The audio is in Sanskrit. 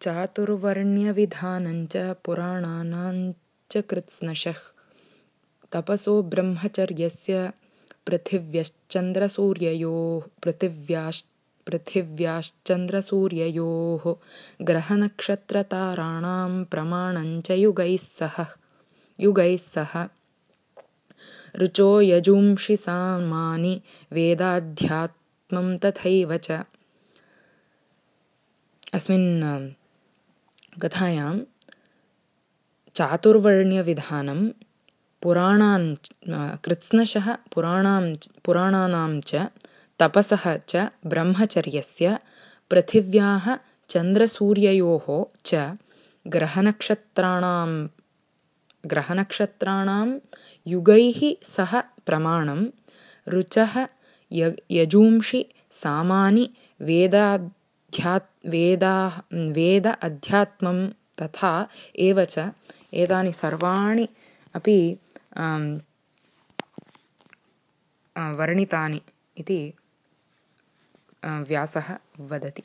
चातुर्वर्ण्यविधानञ्च पुराणानाञ्च कृत्स्नशः। तपसो ब्रह्मचर्यस्य पृथिव्यश्चन्द्रसूर्ययोः पृथिव्याश् पृथिव्याश्चन्द्रसूर्ययोः ग्रहनक्षत्रताराणां प्रमाणञ्च युगैः सह। युगैः सह। ऋचो यजूंषि सामानि वेदाध्यात्मं तथैव च। अस्मिन् कथायां चातुर्वर्ण्यविधानं पुराणान् कृत्स्नशः पुराणां पुराणानां च तपसः च ब्रह्मचर्यस्य पृथिव्याः चन्द्रसूर्ययोः च ग्रहनक्षत्राणां ग्रहनक्षत्राणां युगैः सह प्रमाणं ऋचः य यजूंषि सामानि वेदाः वेद अध्यात्मं तथा एव च एतानि सर्वाणि अपि वर्णितानि इति व्यासः वदति